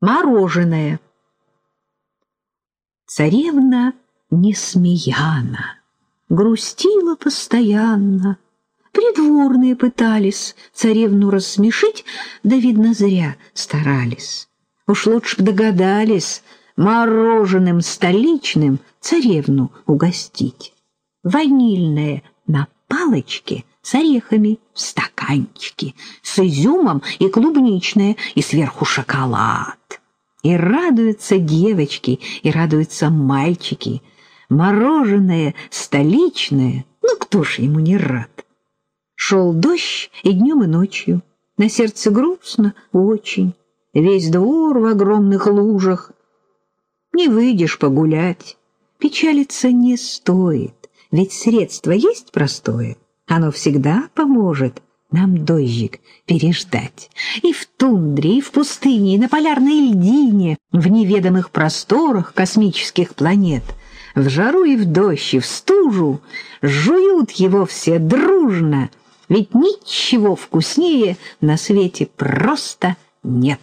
Мороженое. Царевна Несмеяна грустила постоянно. Придворные пытались царевну рассмешить, да, видно, зря старались. Уж лучше б догадались мороженым столичным царевну угостить. Ванильное на палочке с орехами в стаканчике, с изюмом и клубничное, и сверху шоколад. И радуются девочки, и радуются мальчики. Мороженое столичное, ну кто ж ему не рад? Шел дождь и днем, и ночью. На сердце грустно очень. Весь двор в огромных лужах. Не выйдешь погулять. Печалиться не стоит, ведь средство есть простое. Оно всегда поможет нам дождик переждать. И в тундре, и в пустыне, и на полярной льдине, в неведомых просторах космических планет, в жару и в дождь, и в стужу, жуют его все дружно, ведь ничего вкуснее на свете просто нет.